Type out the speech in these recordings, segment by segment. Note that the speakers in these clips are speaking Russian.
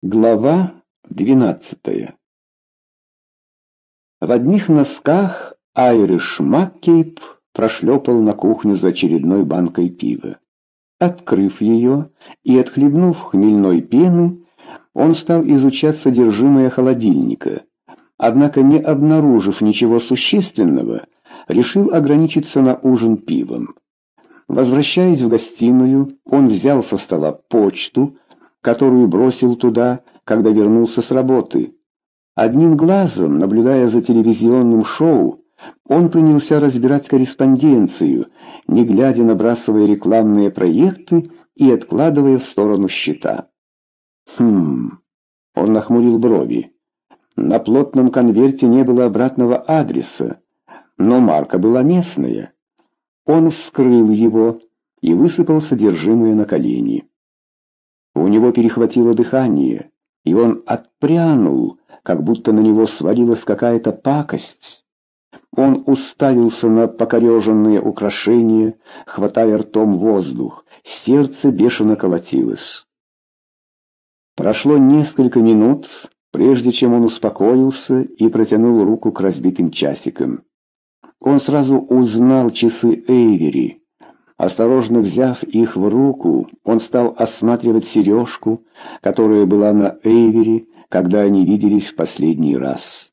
Глава двенадцатая В одних носках Айриш Маккейп прошлепал на кухню за очередной банкой пива. Открыв ее и отхлебнув хмельной пены, он стал изучать содержимое холодильника. Однако, не обнаружив ничего существенного, решил ограничиться на ужин пивом. Возвращаясь в гостиную, он взял со стола почту, которую бросил туда, когда вернулся с работы. Одним глазом, наблюдая за телевизионным шоу, он принялся разбирать корреспонденцию, не глядя набрасывая рекламные проекты и откладывая в сторону счета. Хм. Он нахмурил брови. На плотном конверте не было обратного адреса, но марка была местная. Он вскрыл его и высыпал содержимое на колени. У него перехватило дыхание, и он отпрянул, как будто на него свалилась какая-то пакость. Он уставился на покореженные украшения, хватая ртом воздух. Сердце бешено колотилось. Прошло несколько минут, прежде чем он успокоился и протянул руку к разбитым часикам. Он сразу узнал часы Эйвери. Осторожно взяв их в руку, он стал осматривать сережку, которая была на Эйвери, когда они виделись в последний раз.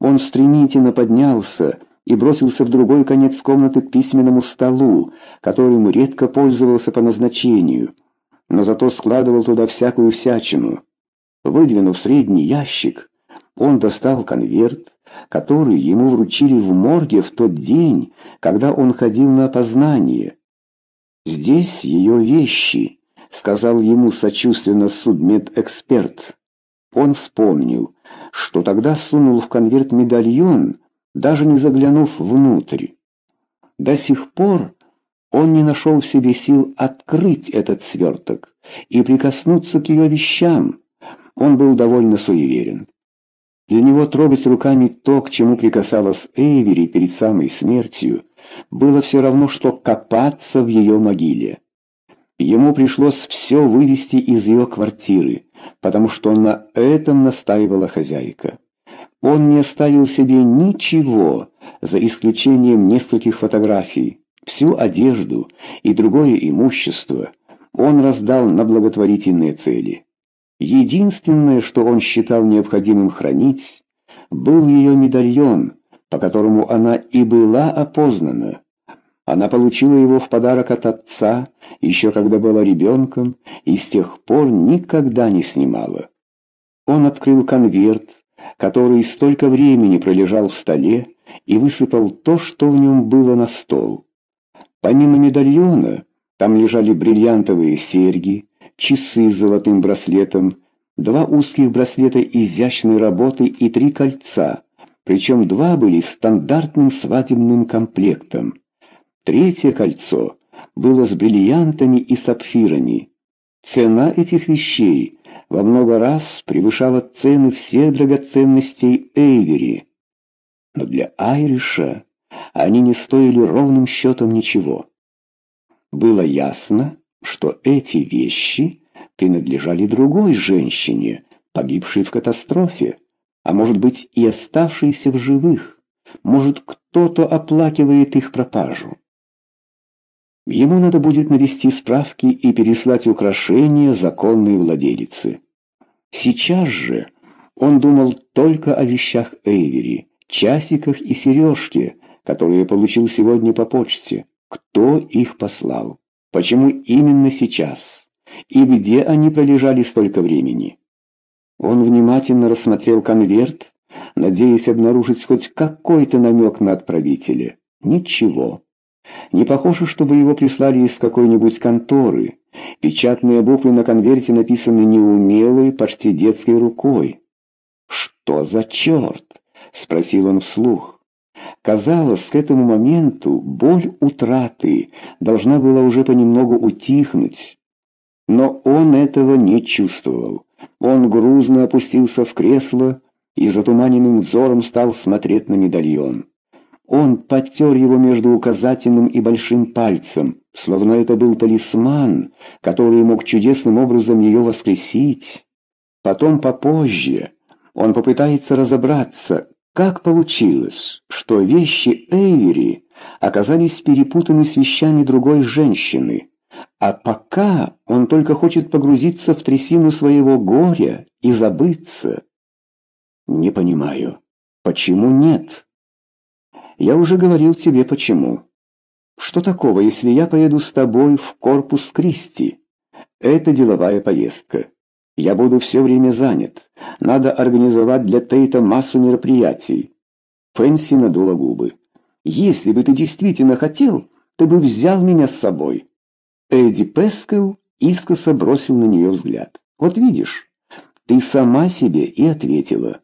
Он стремительно поднялся и бросился в другой конец комнаты к письменному столу, которым редко пользовался по назначению, но зато складывал туда всякую всячину. Выдвинув средний ящик, он достал конверт, который ему вручили в морге в тот день, когда он ходил на опознание. «Здесь ее вещи», — сказал ему сочувственно судмедэксперт. Он вспомнил, что тогда сунул в конверт медальон, даже не заглянув внутрь. До сих пор он не нашел в себе сил открыть этот сверток и прикоснуться к ее вещам. Он был довольно суеверен. Для него трогать руками то, к чему прикасалась Эйвери перед самой смертью, было все равно, что копаться в ее могиле. Ему пришлось все вывести из ее квартиры, потому что на этом настаивала хозяйка. Он не оставил себе ничего, за исключением нескольких фотографий. Всю одежду и другое имущество он раздал на благотворительные цели. Единственное, что он считал необходимым хранить, был ее медальон, по которому она и была опознана. Она получила его в подарок от отца, еще когда была ребенком, и с тех пор никогда не снимала. Он открыл конверт, который столько времени пролежал в столе, и высыпал то, что в нем было на стол. Помимо медальона, там лежали бриллиантовые серьги, часы с золотым браслетом, два узких браслета изящной работы и три кольца, причем два были стандартным свадебным комплектом. Третье кольцо было с бриллиантами и сапфирами. Цена этих вещей во много раз превышала цены всех драгоценностей Эйвери. Но для Айриша они не стоили ровным счетом ничего. Было ясно, что эти вещи принадлежали другой женщине, погибшей в катастрофе а может быть и оставшиеся в живых. Может, кто-то оплакивает их пропажу. Ему надо будет навести справки и переслать украшения законной владелице. Сейчас же он думал только о вещах Эйвери, часиках и сережке, которые получил сегодня по почте. Кто их послал? Почему именно сейчас? И где они пролежали столько времени? Он внимательно рассмотрел конверт, надеясь обнаружить хоть какой-то намек на отправителя. Ничего. Не похоже, чтобы его прислали из какой-нибудь конторы. Печатные буквы на конверте написаны неумелой, почти детской рукой. «Что за черт?» — спросил он вслух. Казалось, к этому моменту боль утраты должна была уже понемногу утихнуть. Но он этого не чувствовал. Он грузно опустился в кресло и затуманенным взором стал смотреть на медальон. Он подтер его между указательным и большим пальцем, словно это был талисман, который мог чудесным образом ее воскресить. Потом попозже он попытается разобраться, как получилось, что вещи Эйвери оказались перепутаны с вещами другой женщины. А пока он только хочет погрузиться в трясину своего горя и забыться. Не понимаю, почему нет? Я уже говорил тебе почему. Что такого, если я поеду с тобой в корпус Кристи? Это деловая поездка. Я буду все время занят. Надо организовать для Тейта массу мероприятий. Фэнси надула губы. Если бы ты действительно хотел, ты бы взял меня с собой. Эдди Пескел искоса бросил на нее взгляд. Вот видишь, ты сама себе и ответила.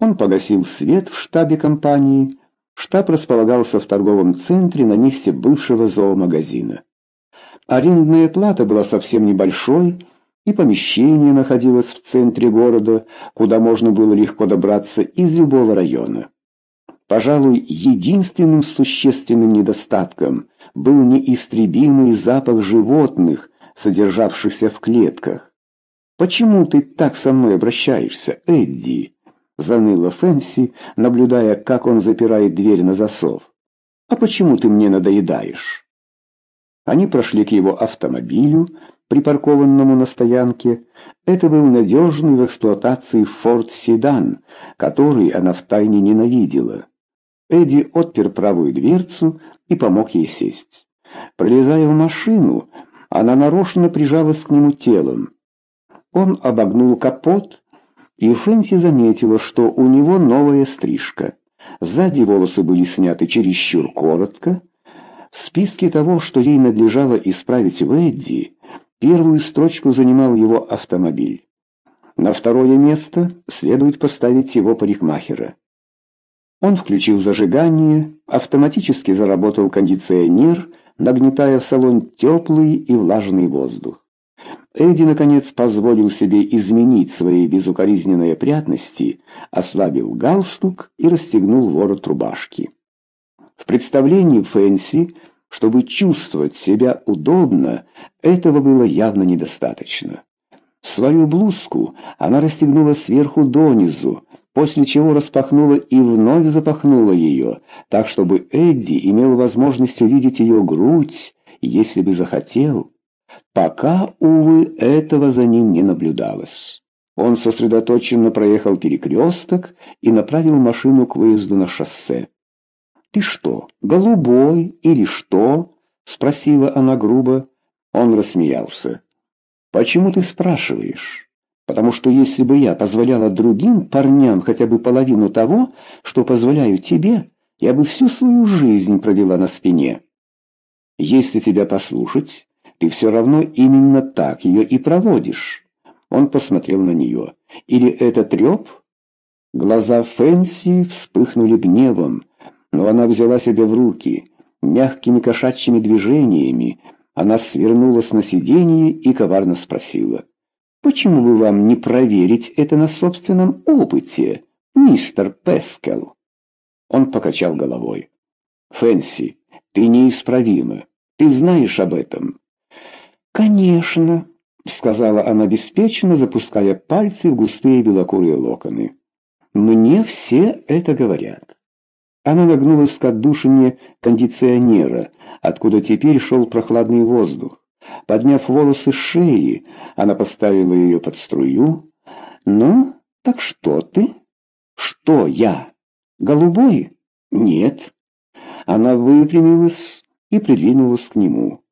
Он погасил свет в штабе компании. Штаб располагался в торговом центре на месте бывшего зоомагазина. Арендная плата была совсем небольшой, и помещение находилось в центре города, куда можно было легко добраться из любого района. Пожалуй, единственным существенным недостатком был неистребимый запах животных, содержавшихся в клетках. «Почему ты так со мной обращаешься, Эдди?» — заныла Фэнси, наблюдая, как он запирает дверь на засов. «А почему ты мне надоедаешь?» Они прошли к его автомобилю, припаркованному на стоянке. Это был надежный в эксплуатации Ford Седан, который она втайне ненавидела. Эдди отпер правую дверцу и помог ей сесть. Пролезая в машину, она нарочно прижалась к нему телом. Он обогнул капот, и Фэнси заметила, что у него новая стрижка. Сзади волосы были сняты чересчур коротко. В списке того, что ей надлежало исправить в Эдди, первую строчку занимал его автомобиль. На второе место следует поставить его парикмахера. Он включил зажигание, автоматически заработал кондиционер, нагнетая в салон теплый и влажный воздух. Эдди, наконец, позволил себе изменить свои безукоризненные опрятности, ослабил галстук и расстегнул ворот рубашки. В представлении Фэнси, чтобы чувствовать себя удобно, этого было явно недостаточно. Свою блузку она расстегнула сверху донизу, после чего распахнула и вновь запахнула ее, так чтобы Эдди имел возможность увидеть ее грудь, если бы захотел. Пока, увы, этого за ним не наблюдалось. Он сосредоточенно проехал перекресток и направил машину к выезду на шоссе. «Ты что, голубой или что?» — спросила она грубо. Он рассмеялся. «Почему ты спрашиваешь?» «Потому что если бы я позволяла другим парням хотя бы половину того, что позволяю тебе, я бы всю свою жизнь провела на спине. Если тебя послушать, ты все равно именно так ее и проводишь». Он посмотрел на нее. «Или это треп?» Глаза Фэнси вспыхнули гневом, но она взяла себя в руки. Мягкими кошачьими движениями она свернулась на сиденье и коварно спросила. «Почему бы вам не проверить это на собственном опыте, мистер Пескел?» Он покачал головой. «Фэнси, ты неисправима. Ты знаешь об этом». «Конечно», — сказала она беспечно, запуская пальцы в густые белокурые локоны. «Мне все это говорят». Она нагнулась к отдушине кондиционера, откуда теперь шел прохладный воздух. Подняв волосы с шеи, она поставила ее под струю. «Ну, так что ты?» «Что я? Голубой?» «Нет». Она выпрямилась и придвинулась к нему.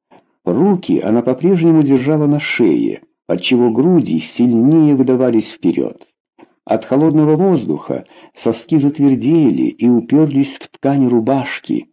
Руки она по-прежнему держала на шее, отчего груди сильнее выдавались вперед. От холодного воздуха соски затвердели и уперлись в ткань рубашки.